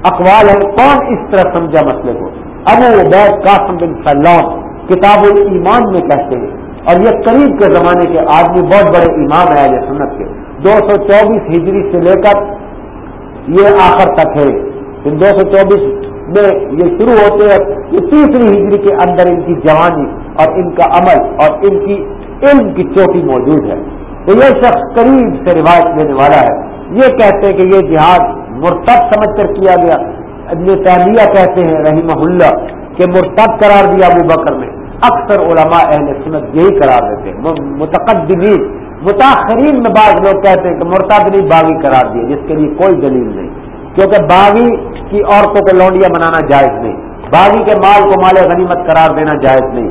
اقوال ہے کون اس طرح سمجھا مسئلے کو؟ ابو عبید قاسم بن سلام کتاب الایمان میں کہتے ہیں۔ اور یہ قریب کے زمانے کے آدمی بہت بڑے امام ہے یہ سنت کے۔ دو سو چوبیس ہجری سے لے کر یہ آخر تک ہے۔ دو سو چوبیس میں یہ شروع ہوتے ہیں۔ یہ تیسری ہجری کے اندر ان کی جوانی اور ان کا عمل اور ان کی علم کی چوٹی موجود ہے۔ تو یہ شخص قریب سے روایت دینے والا ہے۔ یہ کہتے ہیں کہ یہ جہاد مرتب سمجھ کر کیا گیا۔ ابن تعلیہ کہتے ہیں رحمہ اللہ کہ مرتب قرار دیا ابو بکر نے۔ اکثر علماء اہل سنت یہی قرار دیتے ہیں۔ متقدمین متاثرین میں بعض لوگ کہتے ہیں کہ مرتب نہیں باغی قرار دیے جس کے لیے کوئی دلیل نہیں۔ کیونکہ باغی کی عورتوں کو لونڈیا بنانا جائز نہیں۔ باغی کے مال کو مال غنیمت قرار دینا جائز نہیں۔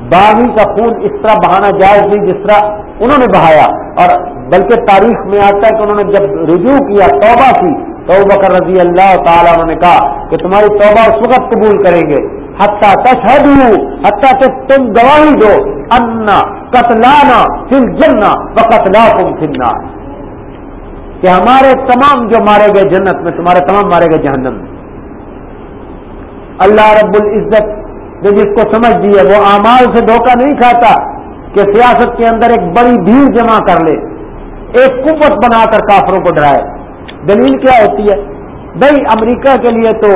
باغی کا خون اس طرح بہانا جائز نہیں جس طرح انہوں نے بہایا۔ اور بلکہ تاریخ میں آتا ہے کہ انہوں نے جب رجوع کیا توبہ کی، تو بکر رضی اللہ تعالیٰ نے کہا کہ تمہاری توبہ اس وقت قبول کریں گے۔ حتیٰ تشہد حتیٰ کہ تم گواہی دو انا قتلانا پھر جننا و قتلا تم پھرنا کہ ہمارے تمام جو مارے گئے جنت میں، تمہارے تمام مارے گئے جہنم میں۔ اللہ رب العزت نے جس کو سمجھ دی ہے، وہ اعمال سے دھوکہ نہیں کھاتا کہ سیاست کے اندر ایک بڑی بھیڑ جمع کر لے، ایک قوت بنا کر کافروں کو ڈرائے۔ دلیل کیا ہوتی ہے؟ بھائی، امریکہ کے لیے تو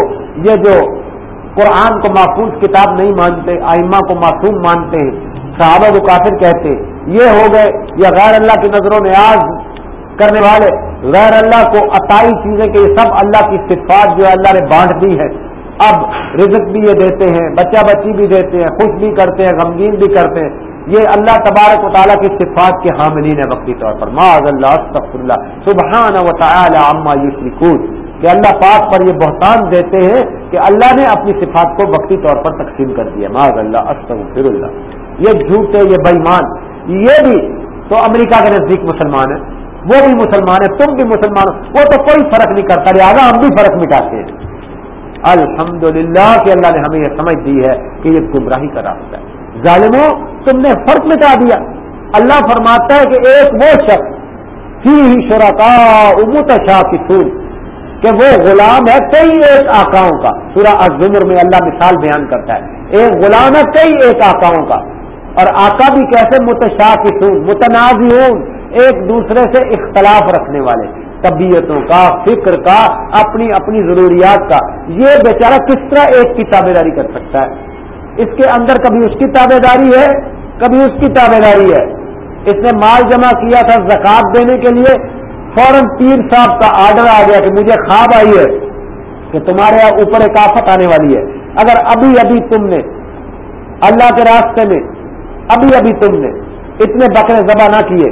یہ جو قرآن کو محفوظ کتاب نہیں مانتے، آئمہ کو معصوم مانتے ہیں صحابہ کو کافر کہتے، یہ ہو گئے یا غیر اللہ کی نظروں میں آج کرنے والے، غیر اللہ کو عطائی چیزیں کہ یہ سب اللہ کی صفات جو اللہ نے بانٹ دی ہے اب رزق بھی یہ دیتے ہیں، بچہ بچی بھی دیتے ہیں، خوش بھی کرتے ہیں، غمگین بھی کرتے ہیں۔ یہ اللہ تبارک و تعالیٰ کی صفات کے حاملین وقتی طور پر۔ معذ اللہ، استغفر اللہ۔ سبحان و تعالی عما یشرکون۔ کہ اللہ پاک پر یہ بہتان دیتے ہیں کہ اللہ نے اپنی صفات کو وقتی طور پر تقسیم کر دیا معذ اللہ، استغفر اللہ۔ یہ جھوٹ ہے، یہ بےمان یہ بھی تو امریکہ کے نزدیک مسلمان ہے وہ بھی مسلمان ہے تم بھی مسلمان ہو۔ وہ تو کوئی فرق نہیں کرتا، لہٰذا ہم بھی فرق مٹاتے ہیں۔ الحمد للہ کہ اللہ نے ہمیں یہ سمجھ دی ہے کہ یہ گمراہی کا راستہ ہے۔ ظالموں، تم نے فرق مٹا دیا۔ اللہ فرماتا ہے کہ ایک وہ شخص ہی شرکا امت شاہ کی کہ وہ غلام ہے کئی ایک آکاؤں کا۔ سورہ ازمر میں اللہ مثال بیان کرتا ہے۔ ایک غلام ہے کئی ایک آکاؤں کا۔ اور آقا بھی کیسے متشا کی سور ایک دوسرے سے اختلاف رکھنے والے۔ طبیعتوں کا، فکر کا، اپنی اپنی ضروریات کا۔ یہ بیچارہ کس طرح ایک کی تابے داری کر سکتا ہے؟ اس کے اندر کبھی اس کی تابے داری ہے، کبھی اس کی تابے داری ہے۔ اس نے مال جمع کیا تھا زکات دینے کے لیے فوراً پیر صاحب کا آرڈر آ گیا کہ مجھے خواب آئی ہے کہ تمہارے یہاں اوپر ایک آفت آنے والی ہے۔ اگر ابھی ابھی تم نے اللہ کے راستے میں ابھی ابھی تم نے اتنے بکرے ذبح نہ کیے،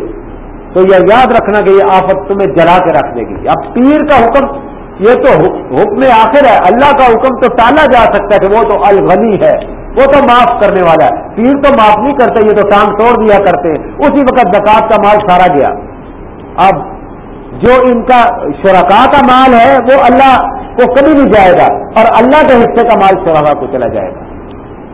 تو یہ یاد رکھنا کہ یہ آفت تمہیں جلا کے رکھ دے گی۔ اب پیر کا حکم، یہ تو حکم آخر ہے۔ اللہ کا حکم تو ٹالا جا سکتا ہے کہ وہ تو الغنی ہے، وہ تو معاف کرنے والا ہے۔ پیر تو معاف نہیں کرتے، یہ تو ٹانگ توڑ دیا کرتے ہیں۔ اسی وقت زکات کا مال سارا گیا۔ اب جو ان کا شرکا کا مال ہے وہ اللہ کو کبھی نہیں جائے گا اور اللہ کے حصے کا مال شرکا کو چلا جائے گا۔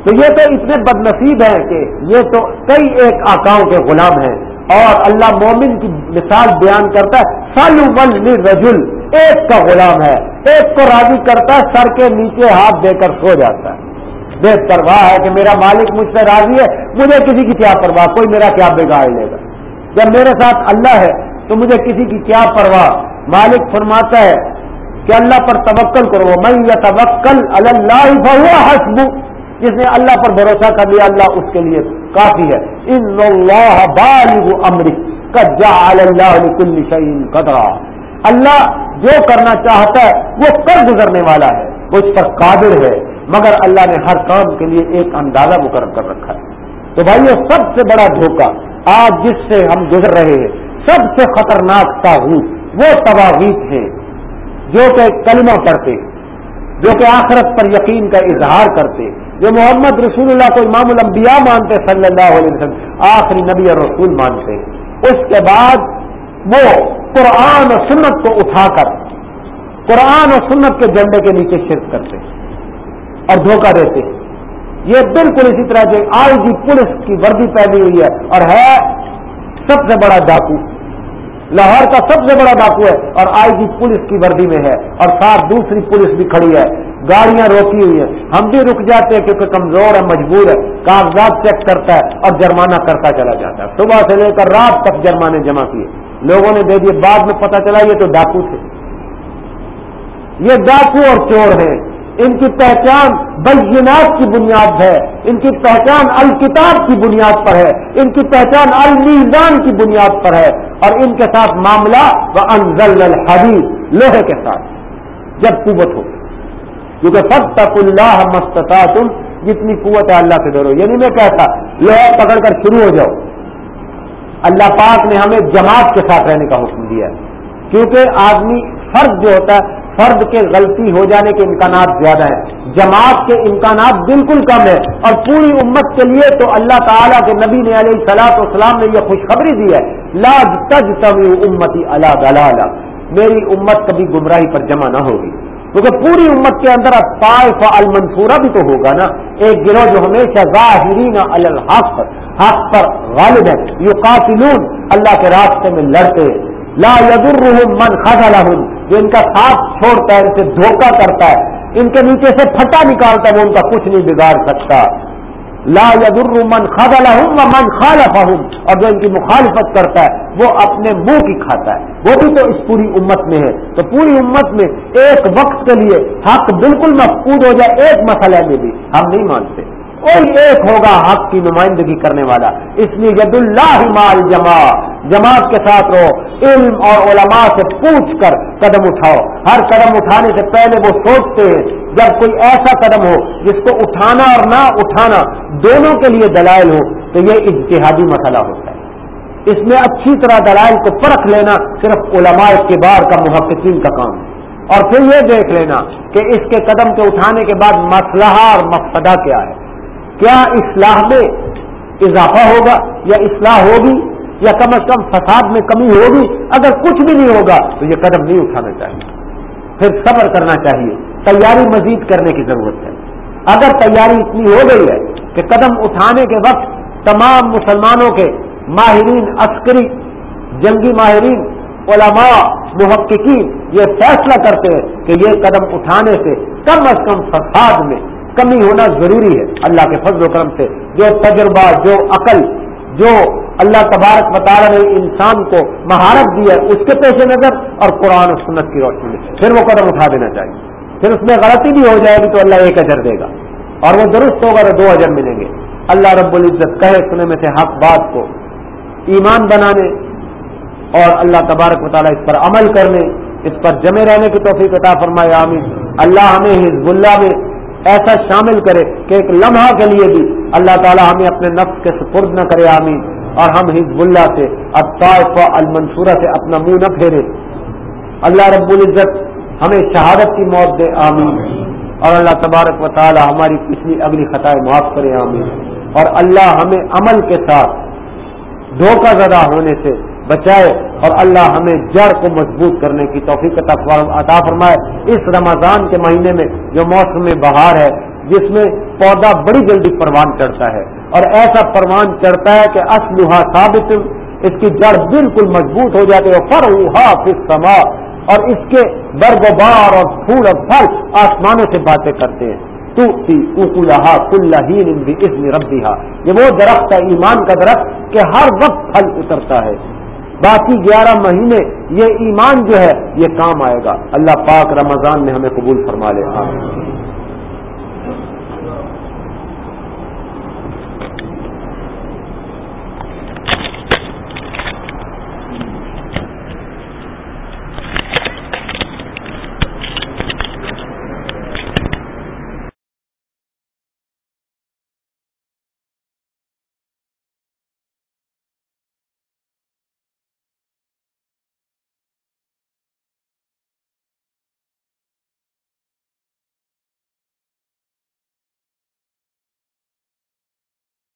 تو یہ تو اتنے بد نصیب ہیں کہ یہ تو کئی ایک آکاؤں کے غلام ہیں اور اللہ مومن کی مثال بیان کرتا ہے، سل ول رجل۔ ایک کا غلام ہے، ایک کو راضی کرتا ہے، سر کے نیچے ہاتھ دے کر سو جاتا ہے۔ بے پرواہ ہے کہ میرا مالک مجھ سے راضی ہے، مجھے کسی کی کیا پرواہ، کوئی میرا کیا بگاڑ لے گا۔ جب میرے ساتھ اللہ ہے تو مجھے کسی کی کیا پرواہ؟ مالک فرماتا ہے کہ اللہ پر توکل کرو میں یہ توکل اللہ حسب جس نے اللہ پر بھروسہ کر لیا، اللہ اس کے لیے کافی ہے۔ ان اللہ بالغ امرک کجا اللہ کل شعین قدرا۔ اللہ جو کرنا چاہتا ہے، وہ کر گزرنے والا ہے۔ وہ اس پر قادر ہے۔ مگر اللہ نے ہر کام کے لیے ایک اندازہ مقرر کر رکھا ہے۔ تو بھائی یہ سب سے بڑا دھوکہ آج جس سے ہم گزر رہے ہیں سب سے خطرناک تاغوت وہ تواغیت ہیں جو کہ کلمہ پڑھتے، جو کہ آخرت پر یقین کا اظہار کرتے، جو محمد رسول اللہ کو امام الانبیاء مانتے صلی اللہ علیہ وسلم، آخری نبی اور رسول مانتے۔ اس کے بعد وہ قرآن و سنت کو اٹھا کر، قرآن و سنت کے جھنڈے کے نیچے شرک کرتے اور دھوکہ دیتے۔ یہ بالکل اسی طرح سے آئی جی پولیس کی وردی پہنی ہوئی ہے اور ہے سب سے بڑا ڈاکو۔ لاہور کا سب سے بڑا ڈاکو ہے اور آئی جی پولیس کی وردی میں ہے اور ساتھ دوسری پولیس بھی کھڑی ہے۔ گاڑیاں روکی ہوئی ہیں۔ ہم بھی رک جاتے ہیں کیونکہ کمزور ہے، مجبور ہے۔ کاغذات چیک کرتا ہے اور جرمانہ کرتا چلا جاتا ہے۔ صبح سے لے کر رات تک جرمانے جمع کیے۔ لوگوں نے دے دیے، بعد میں پتا چلا یہ تو ڈاکو تھے۔ یہ ڈاکو اور چور ہیں۔ ان کی پہچان بینات کی بنیاد ہے، ان کی پہچان الکتاب کی بنیاد پر ہے، ان کی پہچان المیزان کی بنیاد پر ہے، اور ان کے ساتھ معاملہ و انزل الحدیث لوہے کے ساتھ، جب قوت ہو۔ کیونکہ سب تک اللہ مستتا تم جتنی قوت ہے اللہ سے ڈرو۔ یعنی میں کہتا لوہے پکڑ کر شروع ہو جاؤ۔ اللہ پاک نے ہمیں جماعت کے ساتھ رہنے کا حکم دیا ہے۔ کیونکہ آدمی فرض جو ہوتا ہے فرد کے غلطی ہو جانے کے امکانات زیادہ ہیں۔ جماعت کے امکانات بالکل کم ہے اور پوری امت کے لیے تو اللہ تعالیٰ کے نبی نے علیہ سلاط والسلام نے یہ خوشخبری دی ہے۔ لاج تج طوی امتی اللہ دلال میری امت کبھی گمراہی پر جمع نہ ہوگی۔ کیونکہ پوری امت کے اندر طائف المنصورہ بھی تو ہوگا نا۔ ایک گروہ جو ہمیشہ ظاہرین الحق پر حق پر غالب ہے۔ یو قاتلون اللہ کے راستے میں لڑتے۔ لا یدرهم من خذلهم، جو ان کا ساتھ چھوڑتا ہے، ان سے دھوکہ کرتا ہے، ان کے نیچے سے پھٹا نکالتا ہے، وہ ان کا کچھ نہیں بگاڑ سکتا۔ لا یدر من خذلهم ومن خالفهم، اور جو ان کی مخالفت کرتا ہے، وہ اپنے منہ کی کھاتا ہے۔ وہ بھی تو اس پوری امت میں ہے۔ تو پوری امت میں ایک وقت کے لیے حق بالکل مفقود ہو جائے، ایک مسئلہ میں بھی ہم نہیں مانتے۔ کوئی ایک ہوگا حق کی نمائندگی کرنے والا۔ اس لیے ید اللہ مال جمع، جماعت کے ساتھ رہو، علم اور علماء سے پوچھ کر قدم اٹھاؤ۔ ہر قدم اٹھانے سے پہلے وہ سوچتے ہیں، جب کوئی ایسا قدم ہو جس کو اٹھانا اور نہ اٹھانا دونوں کے لیے دلائل ہو تو یہ اجتہادی مسئلہ ہوتا ہے۔ اس میں اچھی طرح دلائل کو پرکھ لینا صرف علماء کے بار کا محققین کا کام ہے۔ اور پھر یہ دیکھ لینا کہ اس کے قدم کے اٹھانے کے بعد مسئلہ اور مقصدہ کیا ہے۔ کیا اصلاح میں اضافہ ہوگا یا اصلاح ہوگی یا کم از کم فساد میں کمی ہوگی؟ اگر کچھ بھی نہیں ہوگا تو یہ قدم نہیں اٹھانا چاہیے۔ پھر صبر کرنا چاہیے۔ تیاری مزید کرنے کی ضرورت ہے۔ اگر تیاری اتنی ہو گئی ہے کہ قدم اٹھانے کے وقت تمام مسلمانوں کے ماہرین، عسکری، جنگی ماہرین، علماء، محققین یہ فیصلہ کرتے ہیں کہ یہ قدم اٹھانے سے کم از کم فساد میں کمی ہونا ضروری ہے۔ اللہ کے فضل و کرم سے جو تجربہ، جو عقل، جو اللہ تبارک مطالعہ نے انسان کو مہارت دی ہے، اس کے پیش نظر اور قرآن و سنت کی روشنی میں۔ پھر وہ قدم اٹھا دینا چاہیے۔ پھر اس میں غلطی بھی ہو جائے گی تو اللہ ایک اجر دے گا۔ اور وہ درست ہوگا تو دو اجر ملیں گے۔ اللہ رب العزت کہے، سنے میں سے حق بات کو۔ ایمان بنانے اور اللہ تبارک مطالعہ اس پر عمل کرنے، اس پر جمے رہنے کی توفیق عطا فرمائے، آمین۔ اللہ ہمیں حزب اللہ میں ایسا شامل کرے کہ ایک لمحہ کے لیے بھی اللہ تعالی ہمیں اپنے نفس کے سپرد نہ کرے، آمین۔ اور ہم حزب اللہ سے، الطائف المنصورہ سے اپنا منہ نہ پھیرے۔ اللہ رب العزت ہمیں شہادت کی موت دے، آمین۔ اور اللہ تبارک و تعالی ہماری پچھلی اگلی خطائیں معاف کرے، آمین۔ اور اللہ ہمیں عمل کے ساتھ دھوکہ زدہ ہونے سے بچائے۔ اور اللہ ہمیں جڑ کو مضبوط کرنے کی توفیق عطا فرمائے۔ اس رمضان کے مہینے میں جو موسم بہار ہے، جس میں پودا بڑی جلدی پروان چڑھتا ہے۔ اور ایسا پروان چڑھتا ہے کہ اسلحہ ثابت، اس کی جڑ بالکل مضبوط ہو جاتی ہے۔ فروحا پھر سما اور اس کے برگ و بار اور پھول اور پھل آسمانوں سے باتیں کرتے ہیں۔ تو اکولہا کل ربی یہ وہ درخت ہے، ایمان کا درخت کہ ہر وقت پھل اترتا ہے۔ باقی گیارہ مہینے یہ ایمان جو ہے یہ کام آئے گا۔ اللہ پاک رمضان میں ہمیں قبول فرما لے۔ آمین۔